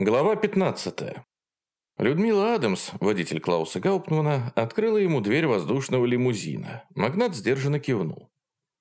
Глава 15. Людмила Адамс, водитель Клауса Гауптмана, открыла ему дверь воздушного лимузина. Магнат сдержанно кивнул.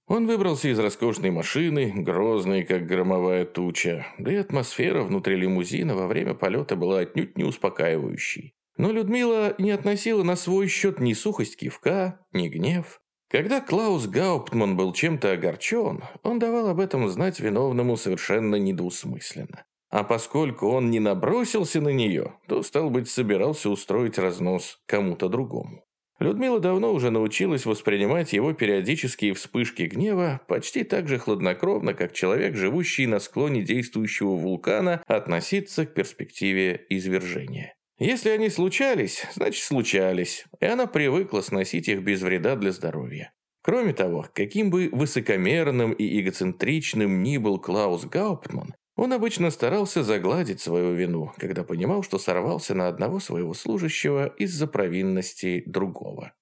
Он выбрался из роскошной машины, грозной, как громовая туча, да и атмосфера внутри лимузина во время полета была отнюдь не успокаивающей. Но Людмила не относила на свой счет ни сухость кивка, ни гнев. Когда Клаус Гауптман был чем-то огорчен, он давал об этом знать виновному совершенно недвусмысленно. А поскольку он не набросился на нее, то, стал быть, собирался устроить разнос кому-то другому. Людмила давно уже научилась воспринимать его периодические вспышки гнева почти так же хладнокровно, как человек, живущий на склоне действующего вулкана, относиться к перспективе извержения. Если они случались, значит случались, и она привыкла сносить их без вреда для здоровья. Кроме того, каким бы высокомерным и эгоцентричным ни был Клаус Гауптман, он обычно старался загладить свою вину, когда понимал, что сорвался на одного своего служащего из-за провинности другого.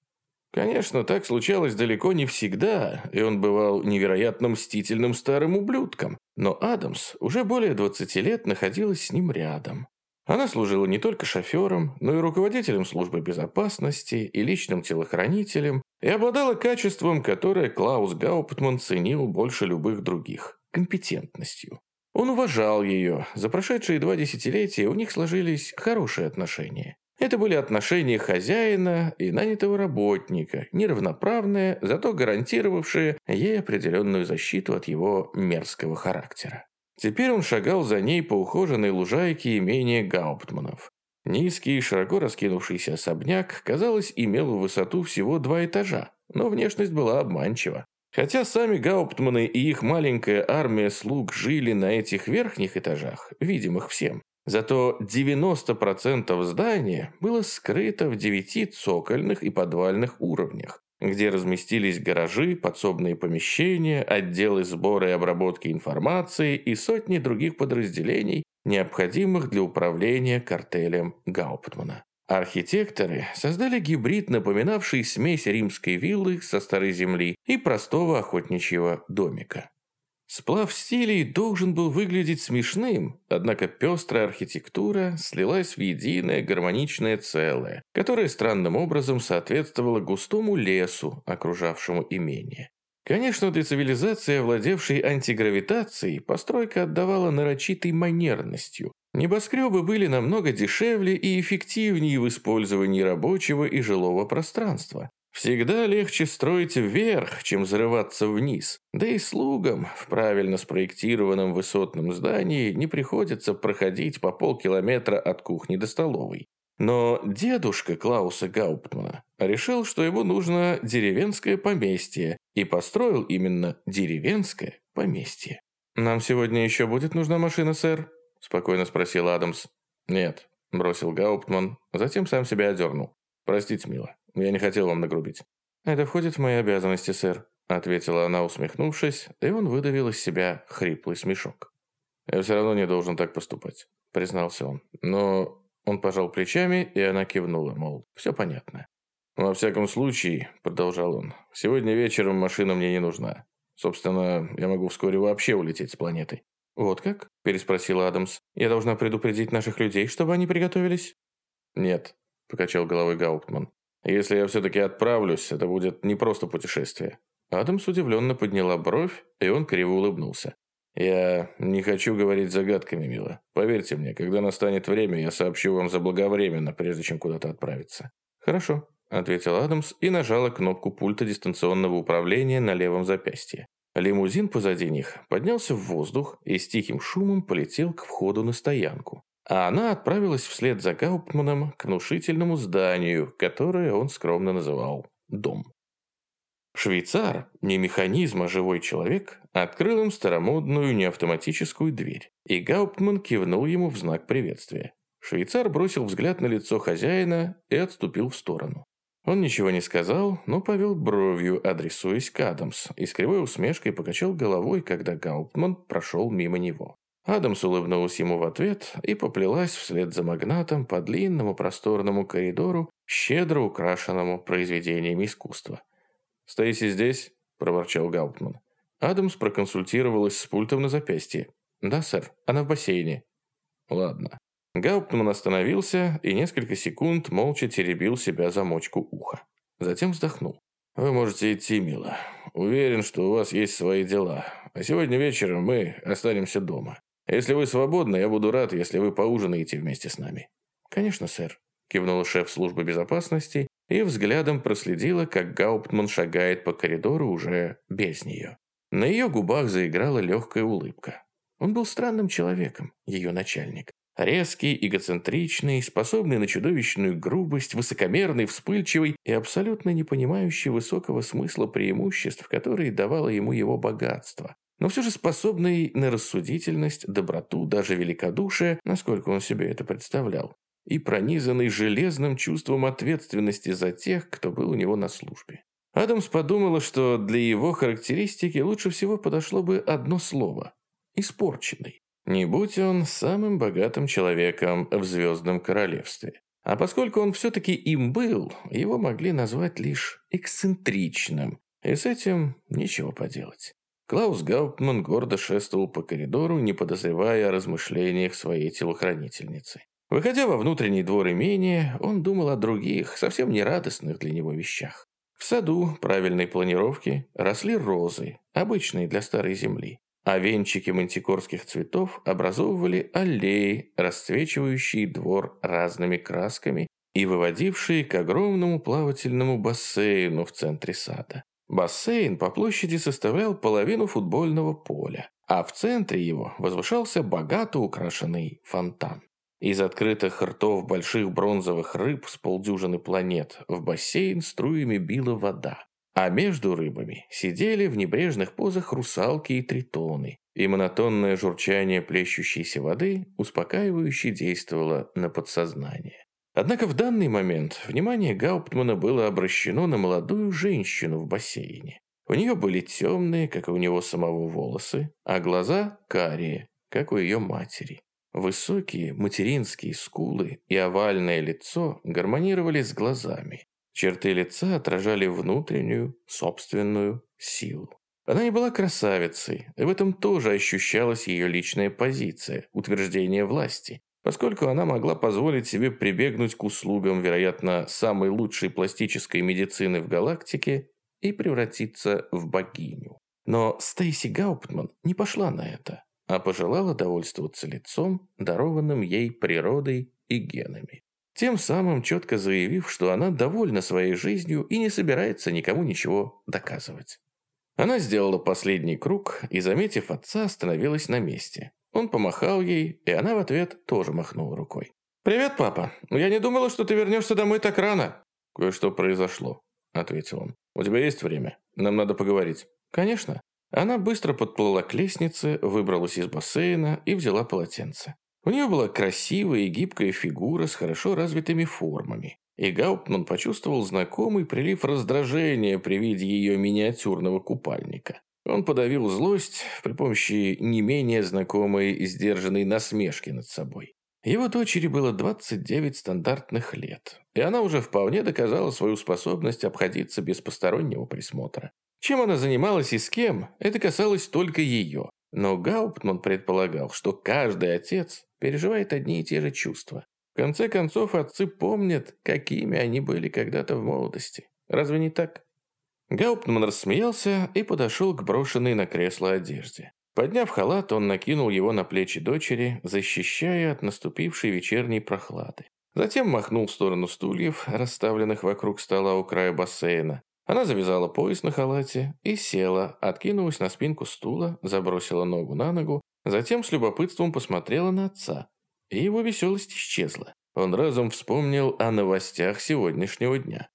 Конечно, так случалось далеко не всегда, и он бывал невероятно мстительным старым ублюдком, но Адамс уже более 20 лет находилась с ним рядом. Она служила не только шофером, но и руководителем службы безопасности и личным телохранителем, и обладала качеством, которое Клаус Гауптман ценил больше любых других – компетентностью. Он уважал ее. За прошедшие два десятилетия у них сложились хорошие отношения. Это были отношения хозяина и нанятого работника, неравноправные, зато гарантировавшие ей определенную защиту от его мерзкого характера. Теперь он шагал за ней по ухоженной лужайке имения Гауптманов. Низкий, широко раскинувшийся особняк, казалось, имел высоту всего два этажа, но внешность была обманчива. Хотя сами Гауптманы и их маленькая армия слуг жили на этих верхних этажах, видимых всем, зато 90% здания было скрыто в девяти цокольных и подвальных уровнях, где разместились гаражи, подсобные помещения, отделы сбора и обработки информации и сотни других подразделений, необходимых для управления картелем Гауптмана. Архитекторы создали гибрид, напоминавший смесь римской виллы со старой земли и простого охотничьего домика. Сплав стилей должен был выглядеть смешным, однако пестрая архитектура слилась в единое гармоничное целое, которое странным образом соответствовало густому лесу, окружавшему имение. Конечно, для цивилизации, овладевшей антигравитацией, постройка отдавала нарочитой манерностью, Небоскребы были намного дешевле и эффективнее в использовании рабочего и жилого пространства. Всегда легче строить вверх, чем взрываться вниз. Да и слугам в правильно спроектированном высотном здании не приходится проходить по полкилометра от кухни до столовой. Но дедушка Клауса Гауптмана решил, что ему нужно деревенское поместье, и построил именно деревенское поместье. «Нам сегодня еще будет нужна машина, сэр?» Спокойно спросил Адамс. «Нет», – бросил Гауптман, затем сам себя одернул. «Простите, мила, я не хотел вам нагрубить». «Это входит в мои обязанности, сэр», – ответила она, усмехнувшись, и он выдавил из себя хриплый смешок. «Я все равно не должен так поступать», – признался он. «Но...» Он пожал плечами, и она кивнула, мол, все понятно. «Во всяком случае», – продолжал он, – «сегодня вечером машина мне не нужна. Собственно, я могу вскоре вообще улететь с планеты». «Вот как?» – переспросила Адамс. «Я должна предупредить наших людей, чтобы они приготовились?» «Нет», – покачал головой Гауптман. «Если я все-таки отправлюсь, это будет не просто путешествие». Адамс удивленно подняла бровь, и он криво улыбнулся. «Я не хочу говорить загадками, мила. Поверьте мне, когда настанет время, я сообщу вам заблаговременно, прежде чем куда-то отправиться». «Хорошо», – ответил Адамс и нажала кнопку пульта дистанционного управления на левом запястье. Лимузин позади них поднялся в воздух и с тихим шумом полетел к входу на стоянку. А она отправилась вслед за Гауптманом к внушительному зданию, которое он скромно называл «дом». Швейцар, не механизм, а живой человек, открыл им старомодную неавтоматическую дверь, и Гауптман кивнул ему в знак приветствия. Швейцар бросил взгляд на лицо хозяина и отступил в сторону. Он ничего не сказал, но повел бровью, адресуясь к Адамс, и с кривой усмешкой покачал головой, когда Гауптман прошел мимо него. Адамс улыбнулась ему в ответ и поплелась вслед за магнатом по длинному просторному коридору, щедро украшенному произведениями искусства. «Стоите здесь», – проворчал Гауптман. Адамс проконсультировалась с пультом на запястье. «Да, сэр, она в бассейне». «Ладно». Гауптман остановился и несколько секунд молча теребил себя замочку уха. Затем вздохнул. «Вы можете идти, мила. Уверен, что у вас есть свои дела. А сегодня вечером мы останемся дома. Если вы свободны, я буду рад, если вы поужинаете вместе с нами». «Конечно, сэр», – кивнула шеф службы безопасности и взглядом проследила, как Гауптман шагает по коридору уже без нее. На ее губах заиграла легкая улыбка. Он был странным человеком, ее начальник. Резкий, эгоцентричный, способный на чудовищную грубость, высокомерный, вспыльчивый и абсолютно не понимающий высокого смысла преимуществ, которые давало ему его богатство. Но все же способный на рассудительность, доброту, даже великодушие, насколько он себе это представлял, и пронизанный железным чувством ответственности за тех, кто был у него на службе. Адамс подумала, что для его характеристики лучше всего подошло бы одно слово – испорченный. Не будь он самым богатым человеком в Звездном Королевстве. А поскольку он все-таки им был, его могли назвать лишь эксцентричным, и с этим ничего поделать. Клаус Гауптман гордо шествовал по коридору, не подозревая о размышлениях своей телохранительницы. Выходя во внутренний двор имения, он думал о других, совсем не радостных для него вещах. В саду правильной планировки росли розы, обычные для старой земли а венчики мантикорских цветов образовывали аллеи, расцвечивающие двор разными красками и выводившие к огромному плавательному бассейну в центре сада. Бассейн по площади составлял половину футбольного поля, а в центре его возвышался богато украшенный фонтан. Из открытых ртов больших бронзовых рыб с полдюжины планет в бассейн струями била вода. А между рыбами сидели в небрежных позах русалки и тритоны, и монотонное журчание плещущейся воды успокаивающе действовало на подсознание. Однако в данный момент внимание Гауптмана было обращено на молодую женщину в бассейне. У нее были темные, как и у него самого, волосы, а глаза карие, как у ее матери. Высокие материнские скулы и овальное лицо гармонировали с глазами, Черты лица отражали внутреннюю, собственную силу. Она не была красавицей, и в этом тоже ощущалась ее личная позиция, утверждение власти, поскольку она могла позволить себе прибегнуть к услугам, вероятно, самой лучшей пластической медицины в галактике и превратиться в богиню. Но Стейси Гауптман не пошла на это, а пожелала довольствоваться лицом, дарованным ей природой и генами тем самым четко заявив, что она довольна своей жизнью и не собирается никому ничего доказывать. Она сделала последний круг и, заметив отца, остановилась на месте. Он помахал ей, и она в ответ тоже махнула рукой. «Привет, папа. Я не думала, что ты вернешься домой так рано». «Кое-что произошло», — ответил он. «У тебя есть время? Нам надо поговорить». «Конечно». Она быстро подплыла к лестнице, выбралась из бассейна и взяла полотенце. У нее была красивая и гибкая фигура с хорошо развитыми формами. И Гауптман почувствовал знакомый прилив раздражения при виде ее миниатюрного купальника. Он подавил злость при помощи не менее знакомой и сдержанной насмешки над собой. Его дочери было 29 стандартных лет, и она уже вполне доказала свою способность обходиться без постороннего присмотра. Чем она занималась и с кем, это касалось только ее. Но Гауптман предполагал, что каждый отец переживает одни и те же чувства. В конце концов, отцы помнят, какими они были когда-то в молодости. Разве не так? Гауптман рассмеялся и подошел к брошенной на кресло одежде. Подняв халат, он накинул его на плечи дочери, защищая от наступившей вечерней прохлады. Затем махнул в сторону стульев, расставленных вокруг стола у края бассейна. Она завязала пояс на халате и села, откинулась на спинку стула, забросила ногу на ногу Затем с любопытством посмотрела на отца, и его веселость исчезла. Он разом вспомнил о новостях сегодняшнего дня.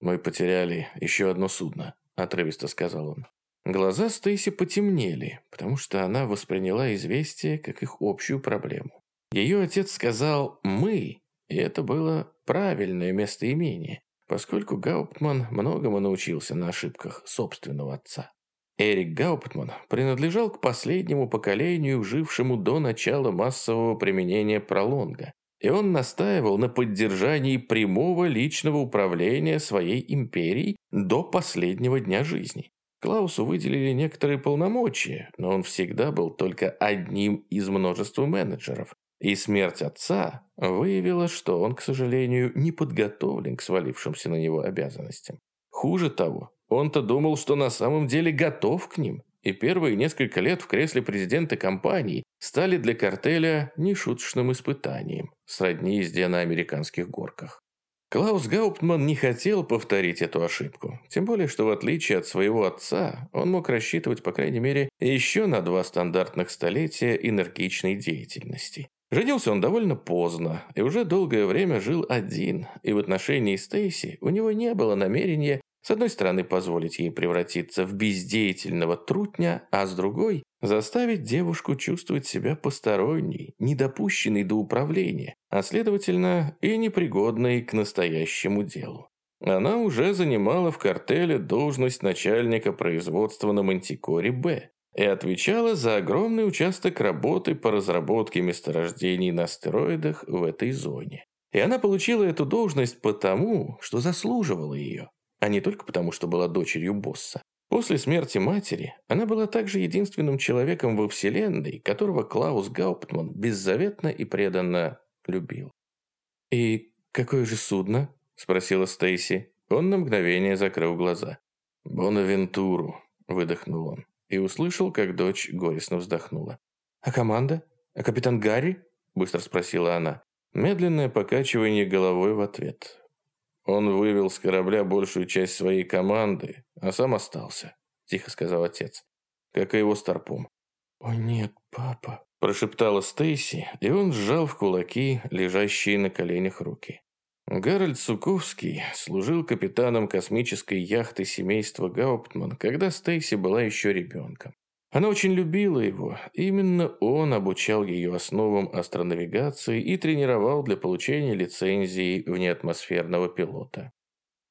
«Мы потеряли еще одно судно», – отрывисто сказал он. Глаза Стейси потемнели, потому что она восприняла известие как их общую проблему. Ее отец сказал «мы», и это было правильное местоимение, поскольку Гауптман многому научился на ошибках собственного отца. Эрик Гауптман принадлежал к последнему поколению, жившему до начала массового применения пролонга, и он настаивал на поддержании прямого личного управления своей империей до последнего дня жизни. Клаусу выделили некоторые полномочия, но он всегда был только одним из множества менеджеров, И смерть отца выявила, что он, к сожалению, не подготовлен к свалившимся на него обязанностям. Хуже того, он-то думал, что на самом деле готов к ним, и первые несколько лет в кресле президента компании стали для картеля нешуточным испытанием, сродни езде на американских горках. Клаус Гауптман не хотел повторить эту ошибку, тем более, что в отличие от своего отца, он мог рассчитывать, по крайней мере, еще на два стандартных столетия энергичной деятельности. Женился он довольно поздно и уже долгое время жил один, и в отношении Стейси у него не было намерения с одной стороны, позволить ей превратиться в бездеятельного трутня, а с другой – заставить девушку чувствовать себя посторонней, недопущенной до управления, а следовательно и непригодной к настоящему делу. Она уже занимала в картеле должность начальника производства на Мантикоре Б и отвечала за огромный участок работы по разработке месторождений на астероидах в этой зоне. И она получила эту должность потому, что заслуживала ее а не только потому, что была дочерью босса. После смерти матери она была также единственным человеком во Вселенной, которого Клаус Гауптман беззаветно и преданно любил. «И какое же судно?» – спросила Стейси. Он на мгновение закрыл глаза. «Бонавентуру», – выдохнул он, и услышал, как дочь горестно вздохнула. «А команда? А капитан Гарри?» – быстро спросила она. Медленное покачивание головой в ответ. Он вывел с корабля большую часть своей команды, а сам остался», – тихо сказал отец, – «как и его старпом». «О нет, папа», – прошептала Стейси, и он сжал в кулаки лежащие на коленях руки. Гарольд Суковский служил капитаном космической яхты семейства Гауптман, когда Стейси была еще ребенком. Она очень любила его. Именно он обучал ее основам астронавигации и тренировал для получения лицензии внеатмосферного пилота.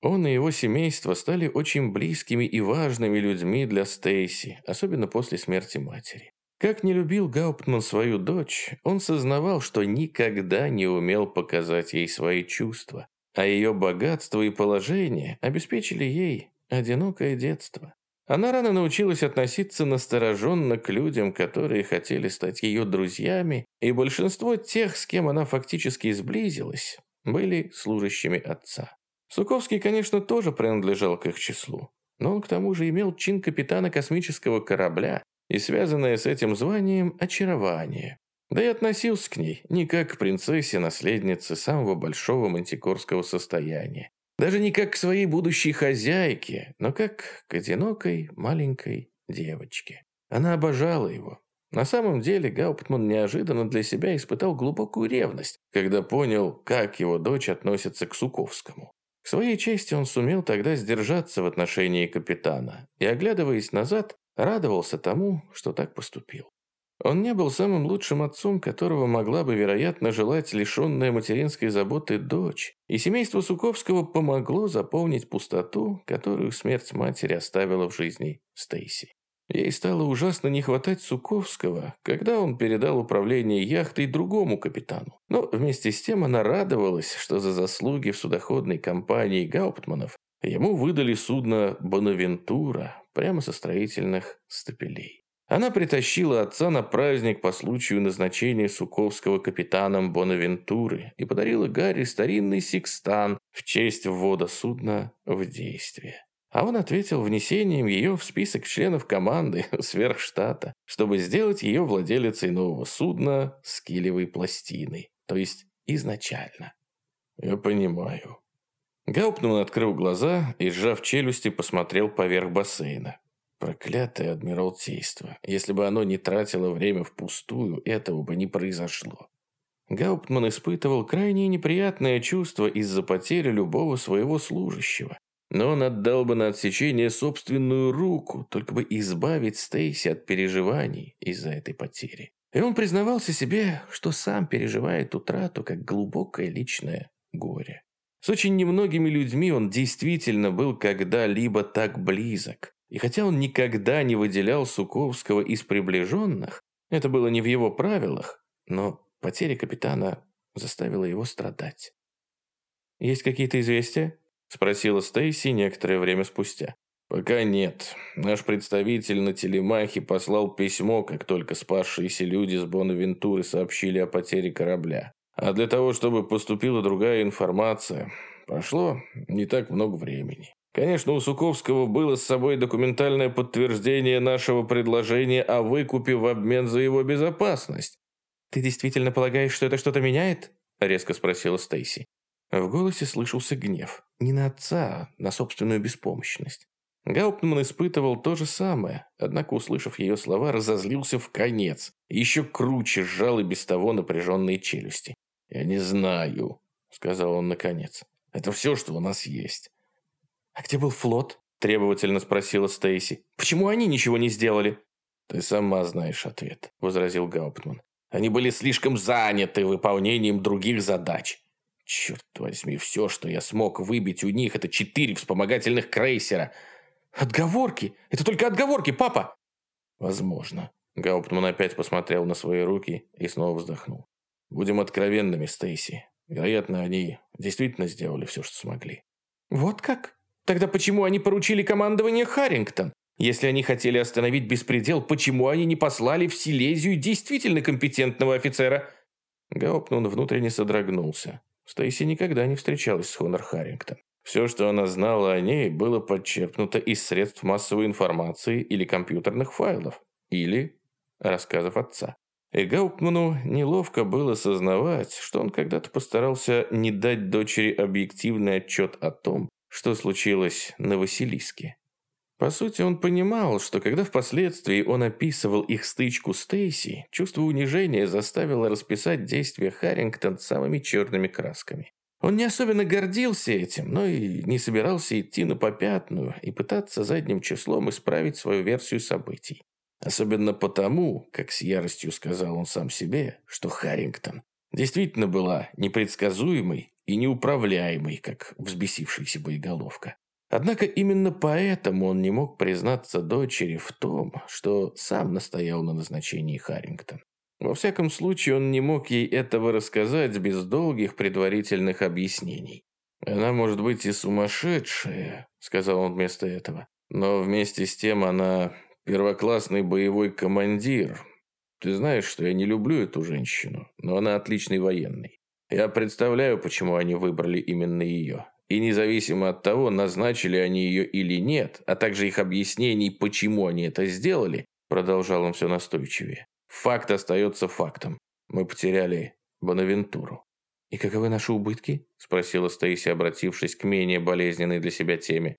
Он и его семейство стали очень близкими и важными людьми для Стейси, особенно после смерти матери. Как не любил Гауптман свою дочь, он сознавал, что никогда не умел показать ей свои чувства, а ее богатство и положение обеспечили ей одинокое детство. Она рано научилась относиться настороженно к людям, которые хотели стать ее друзьями, и большинство тех, с кем она фактически сблизилась, были служащими отца. Суковский, конечно, тоже принадлежал к их числу, но он к тому же имел чин капитана космического корабля и связанное с этим званием очарование. Да и относился к ней не как к принцессе-наследнице самого большого мантикорского состояния, даже не как к своей будущей хозяйке, но как к одинокой маленькой девочке. Она обожала его. На самом деле Гауптман неожиданно для себя испытал глубокую ревность, когда понял, как его дочь относится к Суковскому. К своей чести он сумел тогда сдержаться в отношении капитана и, оглядываясь назад, радовался тому, что так поступил. Он не был самым лучшим отцом, которого могла бы, вероятно, желать лишенная материнской заботы дочь, и семейство Суковского помогло заполнить пустоту, которую смерть матери оставила в жизни Стейси. Ей стало ужасно не хватать Суковского, когда он передал управление яхтой другому капитану. Но вместе с тем она радовалась, что за заслуги в судоходной компании Гауптманов ему выдали судно «Бонавентура» прямо со строительных стапелей. Она притащила отца на праздник по случаю назначения Суковского капитаном Бонавентуры и подарила Гарри старинный секстан в честь ввода судна в действие. А он ответил внесением ее в список членов команды сверхштата, чтобы сделать ее владелицей нового судна с килевой пластиной, то есть изначально. «Я понимаю». Гауптман открыл глаза и, сжав челюсти, посмотрел поверх бассейна. Проклятое Адмиралтейство. Если бы оно не тратило время впустую, этого бы не произошло. Гауптман испытывал крайне неприятное чувство из-за потери любого своего служащего. Но он отдал бы на отсечение собственную руку, только бы избавить Стейси от переживаний из-за этой потери. И он признавался себе, что сам переживает утрату как глубокое личное горе. С очень немногими людьми он действительно был когда-либо так близок. И хотя он никогда не выделял Суковского из приближенных, это было не в его правилах, но потеря капитана заставила его страдать. «Есть какие-то известия?» – спросила Стейси некоторое время спустя. «Пока нет. Наш представитель на телемахе послал письмо, как только спасшиеся люди с Бонавентуры сообщили о потере корабля. А для того, чтобы поступила другая информация, прошло не так много времени. Конечно, у Суковского было с собой документальное подтверждение нашего предложения о выкупе в обмен за его безопасность. «Ты действительно полагаешь, что это что-то меняет?» – резко спросила Стейси. В голосе слышался гнев. Не на отца, а на собственную беспомощность. Гауптман испытывал то же самое, однако, услышав ее слова, разозлился в конец. Еще круче сжал и без того напряженные челюсти. «Я не знаю», — сказал он наконец. «Это все, что у нас есть». «А где был флот?» – требовательно спросила Стейси. «Почему они ничего не сделали?» «Ты сама знаешь ответ», – возразил Гауптман. «Они были слишком заняты выполнением других задач. Черт возьми, все, что я смог выбить у них, это четыре вспомогательных крейсера – «Отговорки! Это только отговорки, папа!» «Возможно». Гауптман опять посмотрел на свои руки и снова вздохнул. «Будем откровенными, Стейси. Вероятно, они действительно сделали все, что смогли». «Вот как? Тогда почему они поручили командование Харрингтон? Если они хотели остановить беспредел, почему они не послали в Силезию действительно компетентного офицера?» Гауптман внутренне содрогнулся. Стейси никогда не встречалась с Хонор Харрингтон. Все, что она знала о ней, было подчеркнуто из средств массовой информации или компьютерных файлов, или рассказов отца. И Гауптману неловко было сознавать, что он когда-то постарался не дать дочери объективный отчет о том, что случилось на Василиске. По сути, он понимал, что когда впоследствии он описывал их стычку с Тейси, чувство унижения заставило расписать действия Харрингтон самыми черными красками. Он не особенно гордился этим, но и не собирался идти на попятную и пытаться задним числом исправить свою версию событий. Особенно потому, как с яростью сказал он сам себе, что Харрингтон действительно была непредсказуемой и неуправляемой, как взбесившаяся боеголовка. Однако именно поэтому он не мог признаться дочери в том, что сам настоял на назначении Харрингтон. Во всяком случае, он не мог ей этого рассказать без долгих предварительных объяснений. «Она может быть и сумасшедшая», — сказал он вместо этого. «Но вместе с тем она первоклассный боевой командир. Ты знаешь, что я не люблю эту женщину, но она отличный военный. Я представляю, почему они выбрали именно ее. И независимо от того, назначили они ее или нет, а также их объяснений, почему они это сделали, продолжал он все настойчивее. Факт остается фактом. Мы потеряли Бонавентуру. «И каковы наши убытки?» – спросила Стейси, обратившись к менее болезненной для себя теме.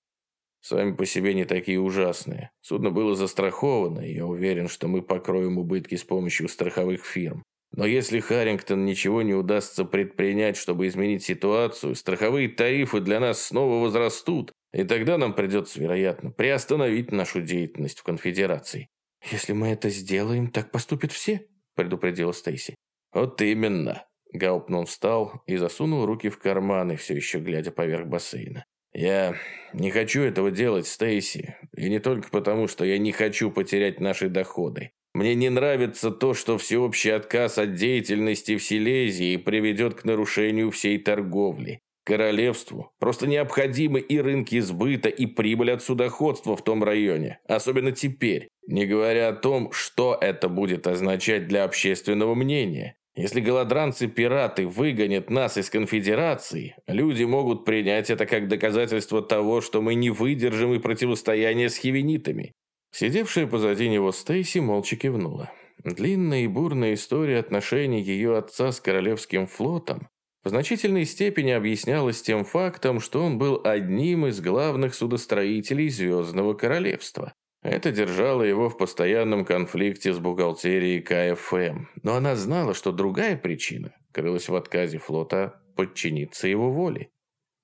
«Сами по себе не такие ужасные. Судно было застраховано, и я уверен, что мы покроем убытки с помощью страховых фирм. Но если Харрингтон ничего не удастся предпринять, чтобы изменить ситуацию, страховые тарифы для нас снова возрастут, и тогда нам придется, вероятно, приостановить нашу деятельность в конфедерации. «Если мы это сделаем, так поступят все», – предупредила Стейси. «Вот именно». Гауптман встал и засунул руки в карманы, все еще глядя поверх бассейна. «Я не хочу этого делать, Стейси. И не только потому, что я не хочу потерять наши доходы. Мне не нравится то, что всеобщий отказ от деятельности в Силезии приведет к нарушению всей торговли. Королевству просто необходимы и рынки сбыта, и прибыль от судоходства в том районе, особенно теперь, не говоря о том, что это будет означать для общественного мнения. Если голодранцы-пираты выгонят нас из конфедерации, люди могут принять это как доказательство того, что мы не выдержим и противостояния с хивенитами. Сидевшая позади него Стейси молча кивнула. Длинная и бурная история отношений ее отца с Королевским флотом в значительной степени объяснялось тем фактом, что он был одним из главных судостроителей Звездного Королевства. Это держало его в постоянном конфликте с бухгалтерией КФМ. Но она знала, что другая причина крылась в отказе флота подчиниться его воле.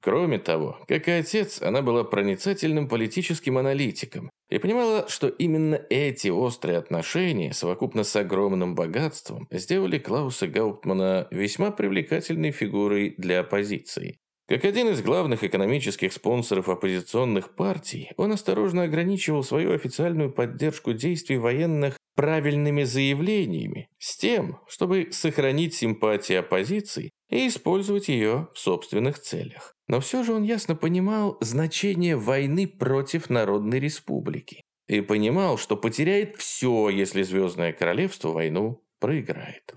Кроме того, как и отец, она была проницательным политическим аналитиком и понимала, что именно эти острые отношения, совокупно с огромным богатством, сделали Клауса Гауптмана весьма привлекательной фигурой для оппозиции. Как один из главных экономических спонсоров оппозиционных партий, он осторожно ограничивал свою официальную поддержку действий военных правильными заявлениями, с тем, чтобы сохранить симпатии оппозиции и использовать ее в собственных целях. Но все же он ясно понимал значение войны против Народной Республики и понимал, что потеряет все, если Звездное Королевство войну проиграет.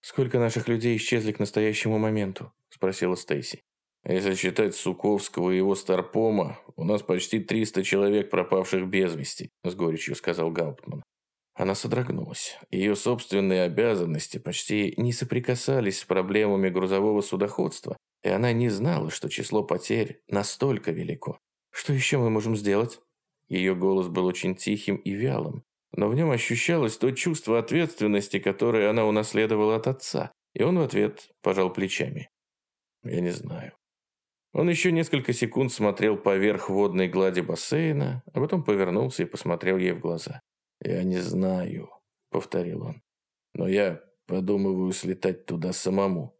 «Сколько наших людей исчезли к настоящему моменту?» – спросила Стейси. «Если считать Суковского и его Старпома, у нас почти 300 человек, пропавших без вести», – с горечью сказал Гауптман. Она содрогнулась. Ее собственные обязанности почти не соприкасались с проблемами грузового судоходства, и она не знала, что число потерь настолько велико. «Что еще мы можем сделать?» Ее голос был очень тихим и вялым, но в нем ощущалось то чувство ответственности, которое она унаследовала от отца, и он в ответ пожал плечами. «Я не знаю». Он еще несколько секунд смотрел поверх водной глади бассейна, а потом повернулся и посмотрел ей в глаза. «Я не знаю», — повторил он. «Но я подумываю слетать туда самому».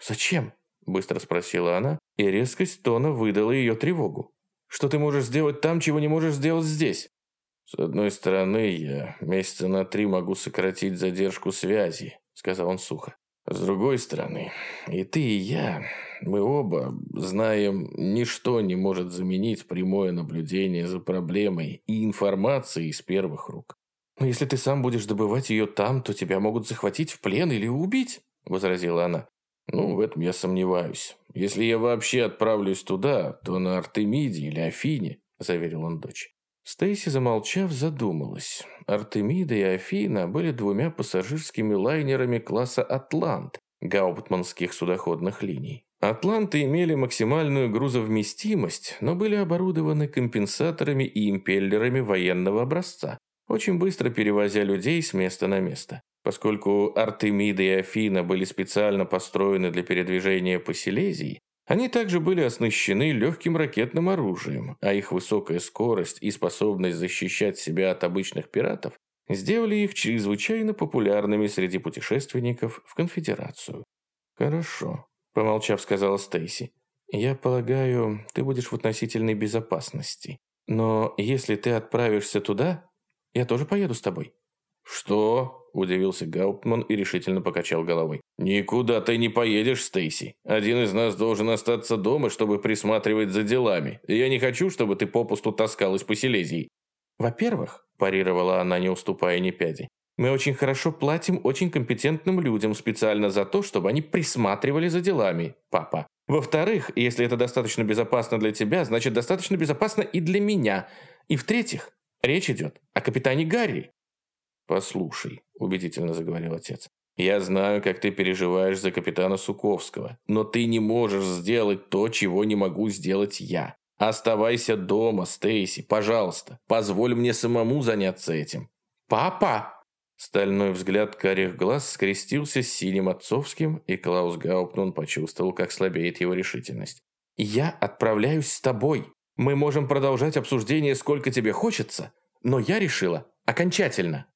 «Зачем?» — быстро спросила она, и резкость тона выдала ее тревогу. «Что ты можешь сделать там, чего не можешь сделать здесь?» «С одной стороны, я месяца на три могу сократить задержку связи», — сказал он сухо. «С другой стороны, и ты, и я, мы оба знаем, ничто не может заменить прямое наблюдение за проблемой и информацией из первых рук. «Но если ты сам будешь добывать ее там, то тебя могут захватить в плен или убить», – возразила она. «Ну, в этом я сомневаюсь. Если я вообще отправлюсь туда, то на Артемиде или Афине», – заверил он дочь. Стейси, замолчав, задумалась. Артемида и Афина были двумя пассажирскими лайнерами класса «Атлант» гауптманских судоходных линий. Атланты имели максимальную грузовместимость, но были оборудованы компенсаторами и импеллерами военного образца, очень быстро перевозя людей с места на место. Поскольку Артемида и Афина были специально построены для передвижения по Силезии, они также были оснащены легким ракетным оружием, а их высокая скорость и способность защищать себя от обычных пиратов сделали их чрезвычайно популярными среди путешественников в конфедерацию. «Хорошо», – помолчав, сказала Стейси. «Я полагаю, ты будешь в относительной безопасности. Но если ты отправишься туда, я тоже поеду с тобой». «Что?» – удивился Гауптман и решительно покачал головой. «Никуда ты не поедешь, Стейси. Один из нас должен остаться дома, чтобы присматривать за делами. я не хочу, чтобы ты попусту таскалась по Силезии». «Во-первых», – парировала она, не уступая ни пяди, «мы очень хорошо платим очень компетентным людям специально за то, чтобы они присматривали за делами, папа. Во-вторых, если это достаточно безопасно для тебя, значит достаточно безопасно и для меня. И в-третьих, Речь идет о капитане Гарри». «Послушай», – убедительно заговорил отец, «я знаю, как ты переживаешь за капитана Суковского, но ты не можешь сделать то, чего не могу сделать я. Оставайся дома, Стейси, пожалуйста. Позволь мне самому заняться этим». «Папа!» Стальной взгляд карих глаз скрестился с синим отцовским, и Клаус Гауптман почувствовал, как слабеет его решительность. «Я отправляюсь с тобой. Мы можем продолжать обсуждение сколько тебе хочется, но я решила окончательно.